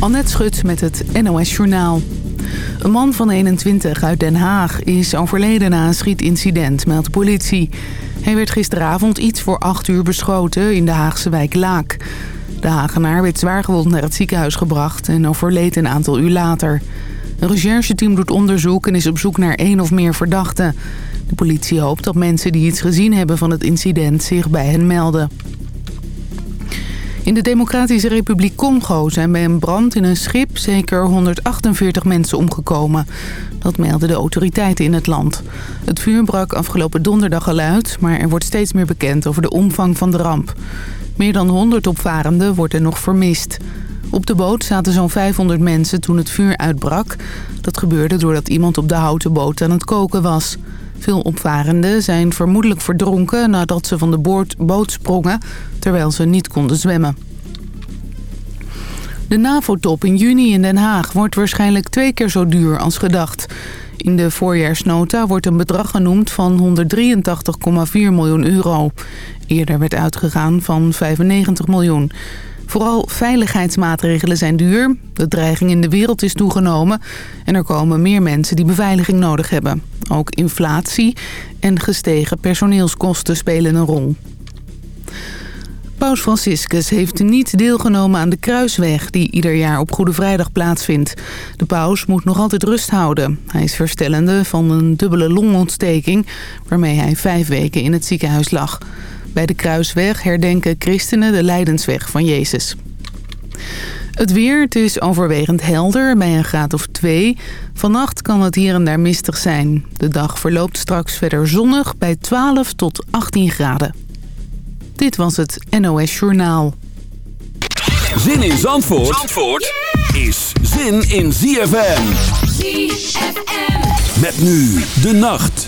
Annette Schut met het NOS Journaal. Een man van 21 uit Den Haag is overleden na een schietincident, meldt de politie. Hij werd gisteravond iets voor 8 uur beschoten in de Haagse wijk Laak. De Hagenaar werd zwaargewond naar het ziekenhuis gebracht en overleed een aantal uur later. Een rechercheteam doet onderzoek en is op zoek naar één of meer verdachten. De politie hoopt dat mensen die iets gezien hebben van het incident zich bij hen melden. In de Democratische Republiek Congo zijn bij een brand in een schip zeker 148 mensen omgekomen. Dat melden de autoriteiten in het land. Het vuur brak afgelopen donderdag al uit, maar er wordt steeds meer bekend over de omvang van de ramp. Meer dan 100 opvarenden worden nog vermist. Op de boot zaten zo'n 500 mensen toen het vuur uitbrak. Dat gebeurde doordat iemand op de houten boot aan het koken was. Veel opvarenden zijn vermoedelijk verdronken nadat ze van de boot sprongen... terwijl ze niet konden zwemmen. De NAVO-top in juni in Den Haag wordt waarschijnlijk twee keer zo duur als gedacht. In de voorjaarsnota wordt een bedrag genoemd van 183,4 miljoen euro. Eerder werd uitgegaan van 95 miljoen. Vooral veiligheidsmaatregelen zijn duur. De dreiging in de wereld is toegenomen. En er komen meer mensen die beveiliging nodig hebben. Ook inflatie en gestegen personeelskosten spelen een rol. Paus Franciscus heeft niet deelgenomen aan de kruisweg die ieder jaar op Goede Vrijdag plaatsvindt. De paus moet nog altijd rust houden. Hij is verstellende van een dubbele longontsteking waarmee hij vijf weken in het ziekenhuis lag. Bij de kruisweg herdenken christenen de lijdensweg van Jezus. Het weer, het is overwegend helder bij een graad of 2. Vannacht kan het hier en daar mistig zijn. De dag verloopt straks verder zonnig bij 12 tot 18 graden. Dit was het NOS Journaal. Zin in Zandvoort, Zandvoort is zin in ZFM. ZFM. Met nu de nacht.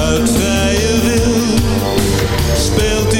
Uit vrije wil. Speelt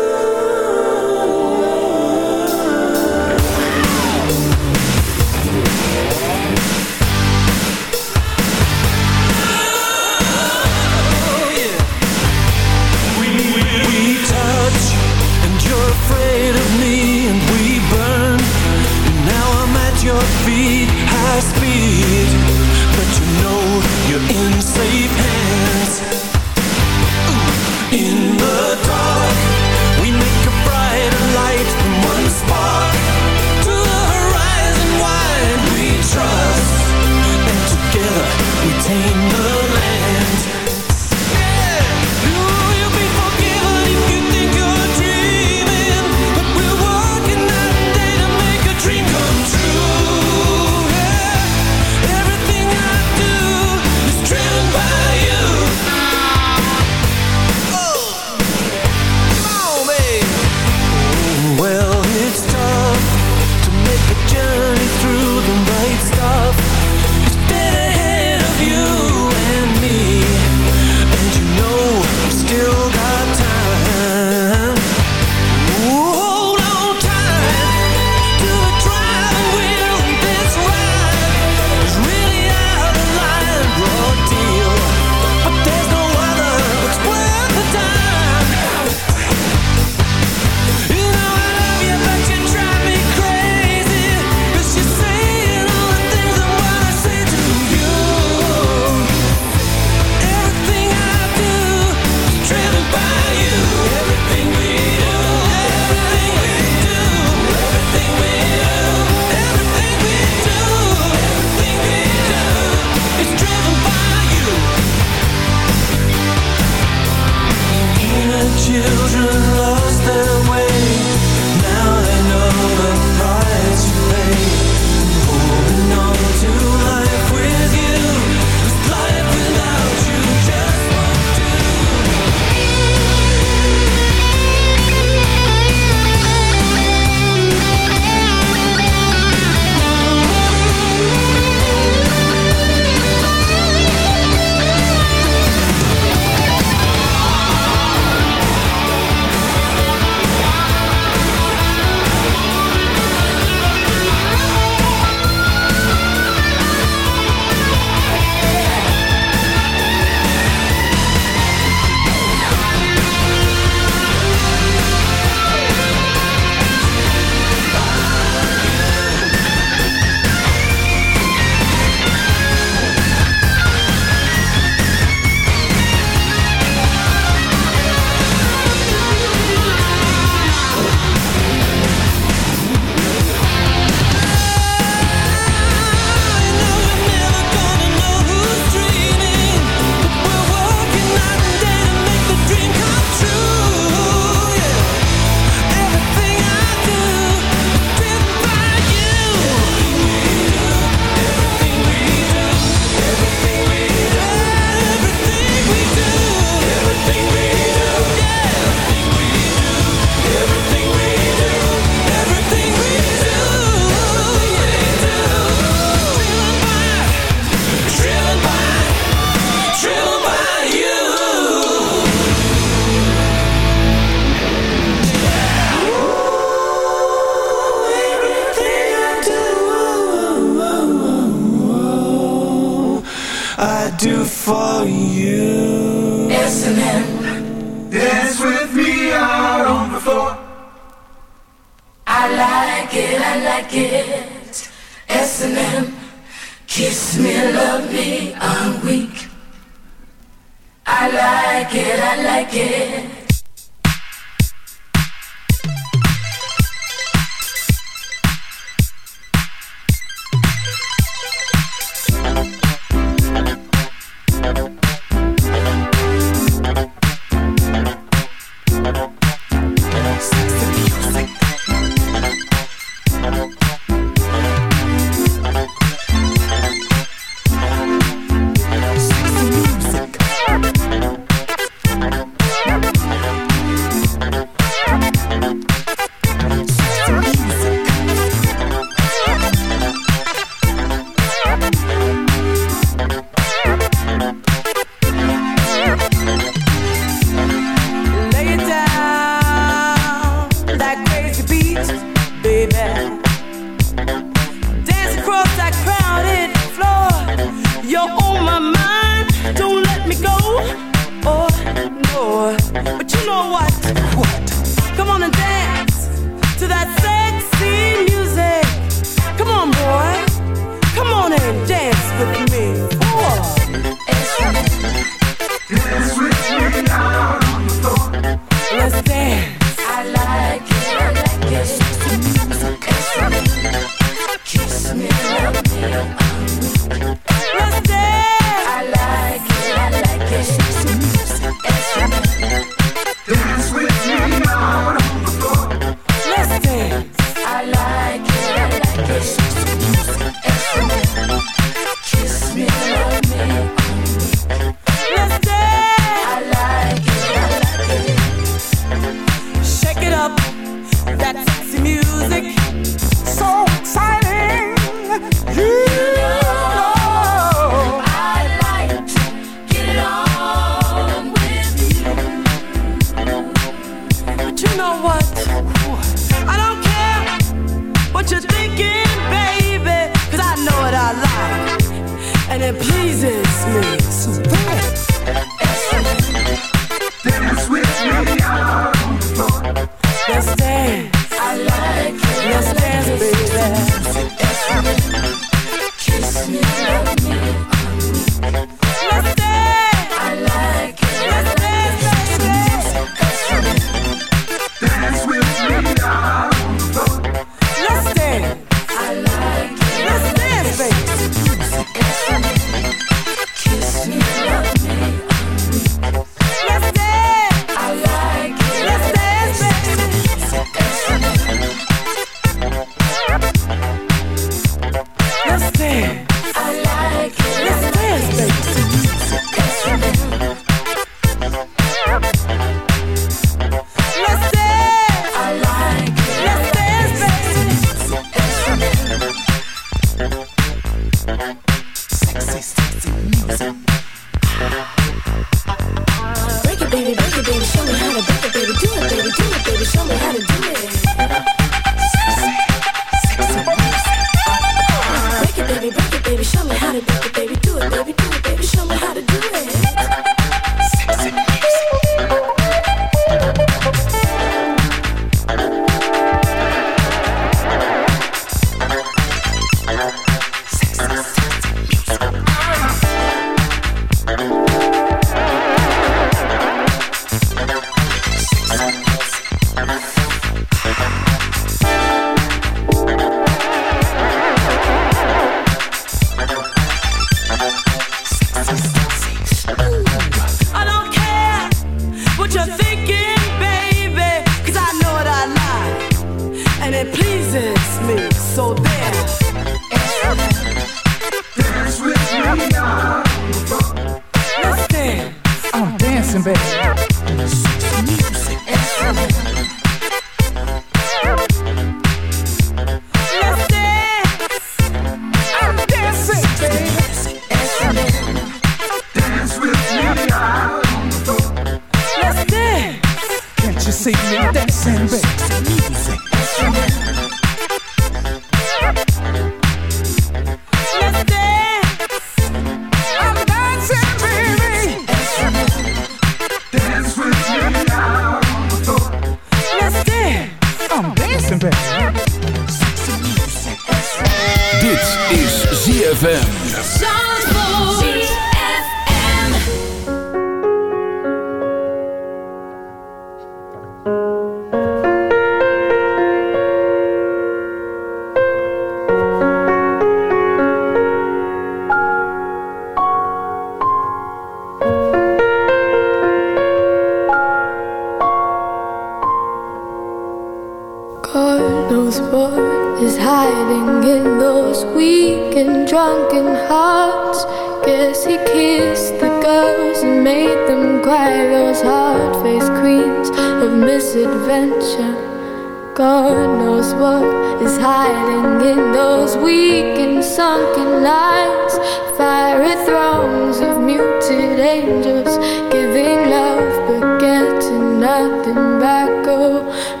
I'd be cold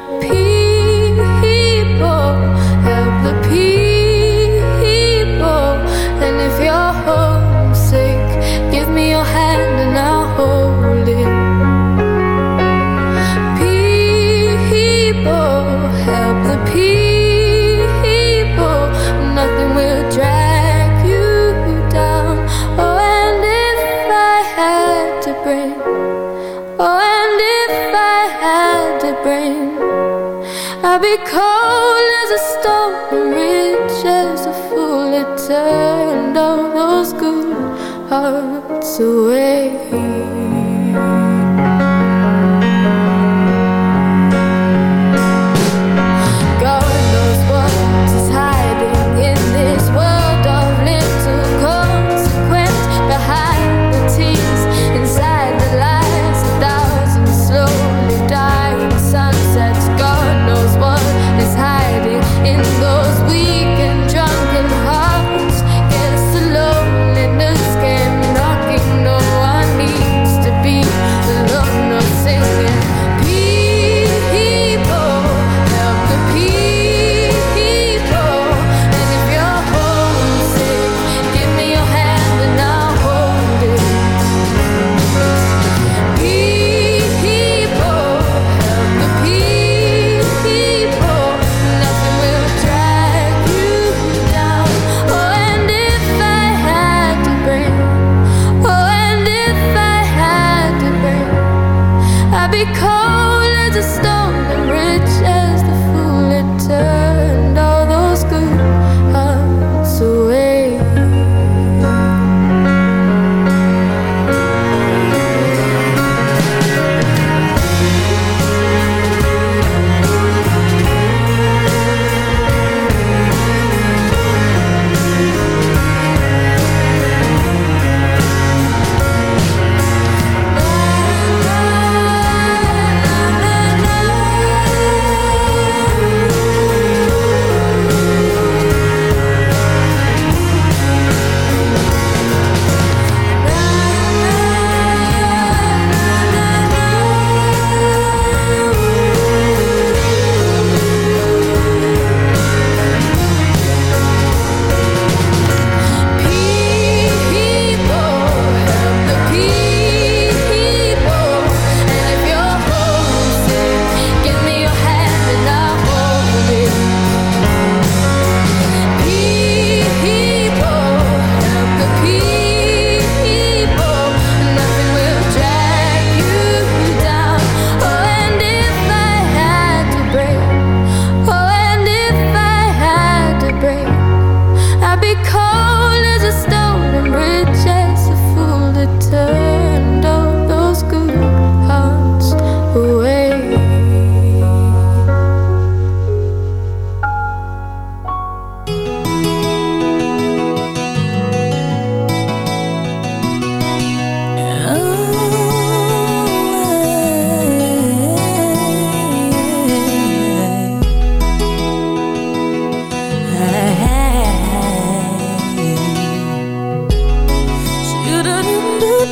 away.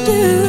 you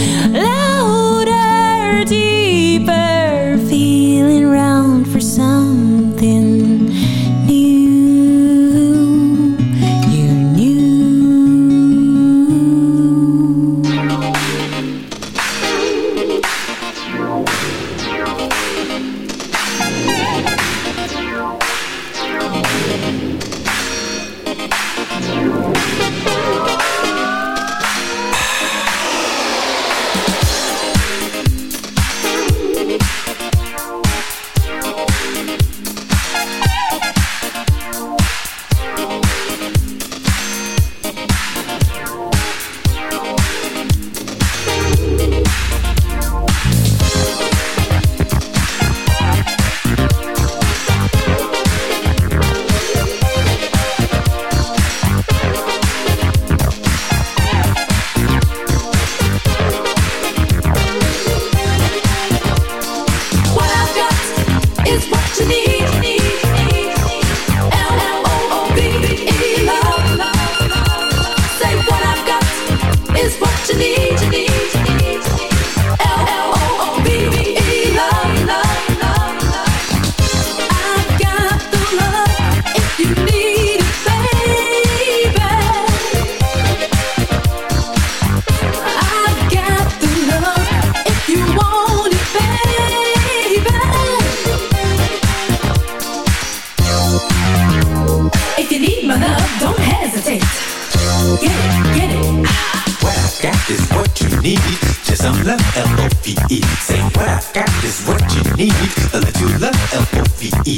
L-O-V-E. Say what I got is what you need. Let you love L-O-V-E.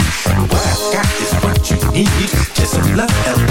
What I got is what you need. Just love L-O-V-E.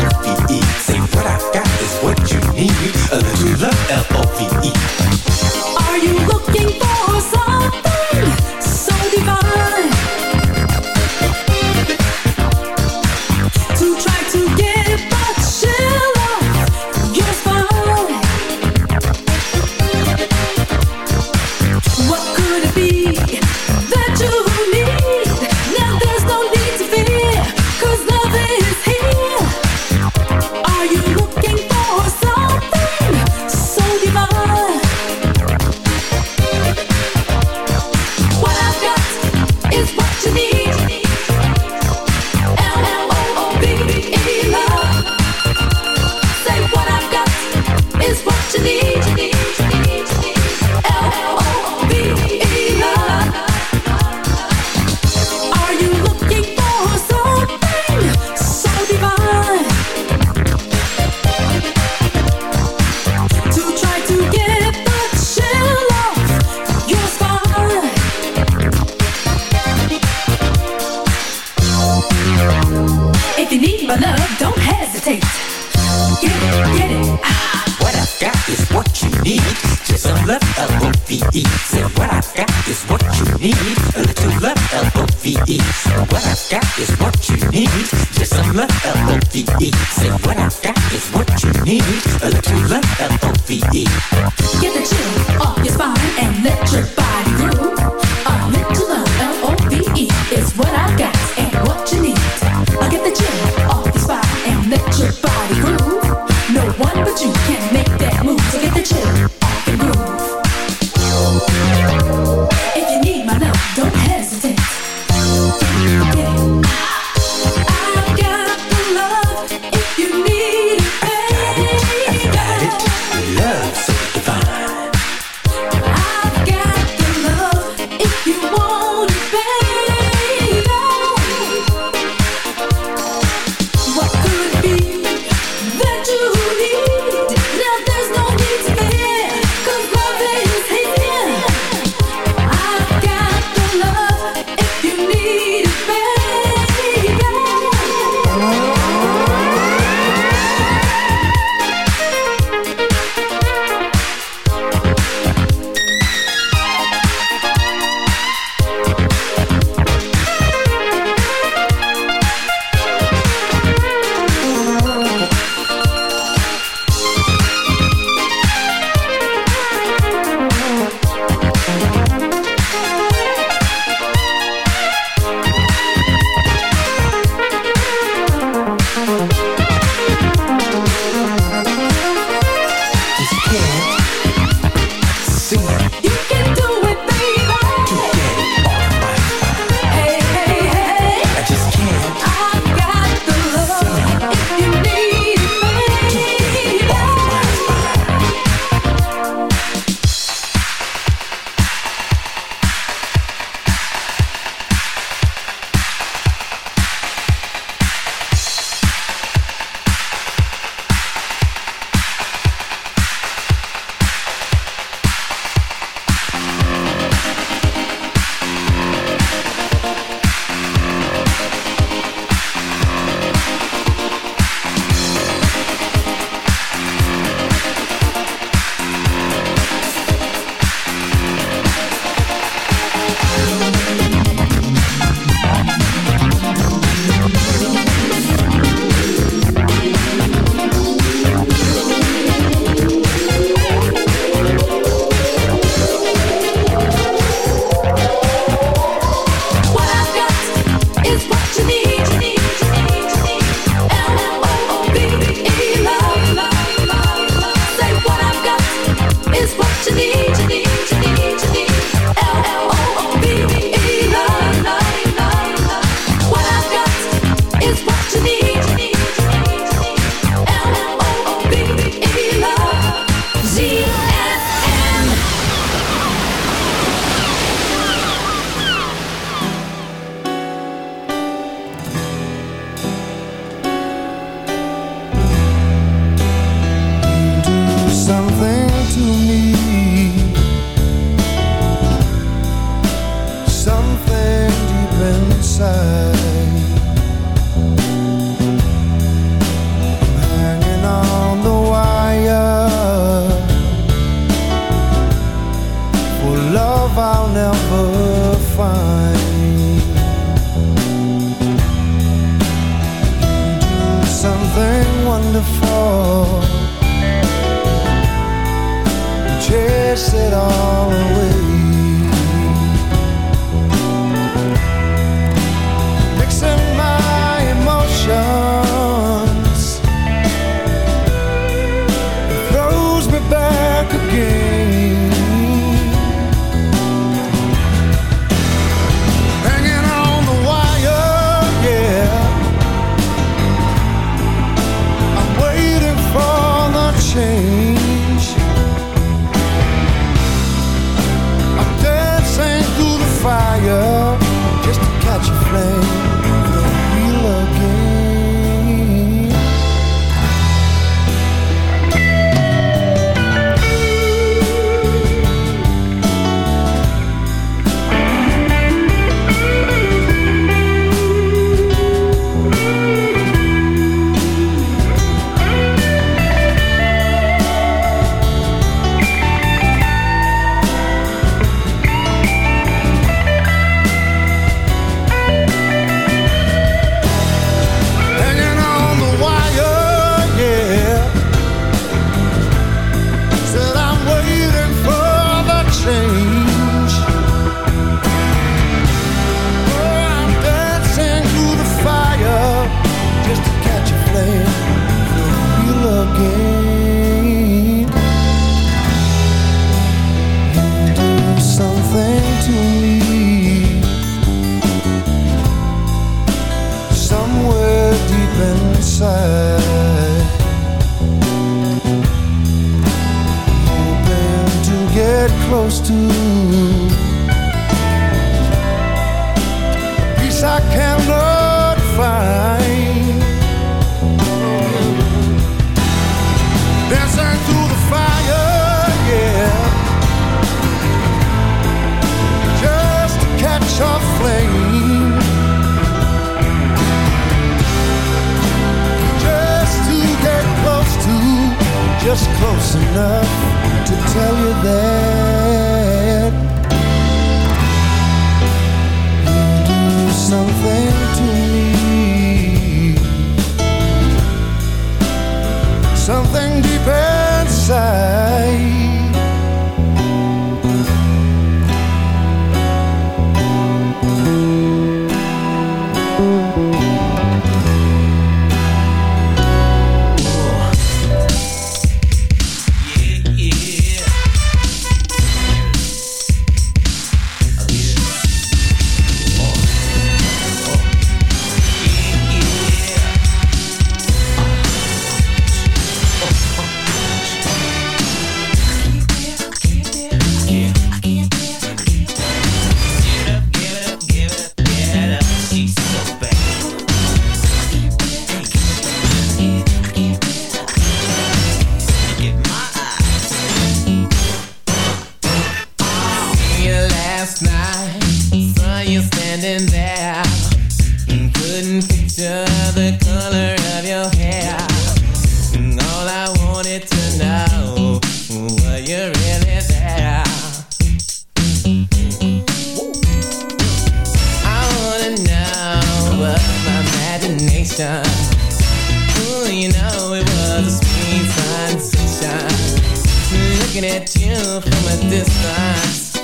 is what you need. A little love, L-O-V-E. So what I've got is what you need. Just some love, L-O-V-E. Say what I've got is what you need. A little love, L-O-V-E. Get the chill off your spine and let your body groove. A little love, L-O-V-E is what I've got and what you need. I'll get the chill off your spine and let your body groove. No one but you can never soon sensation Ooh, you know it was a sweet sensation Looking at you from a distance.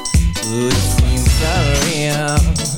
Ooh, it seems so real.